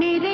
मेरे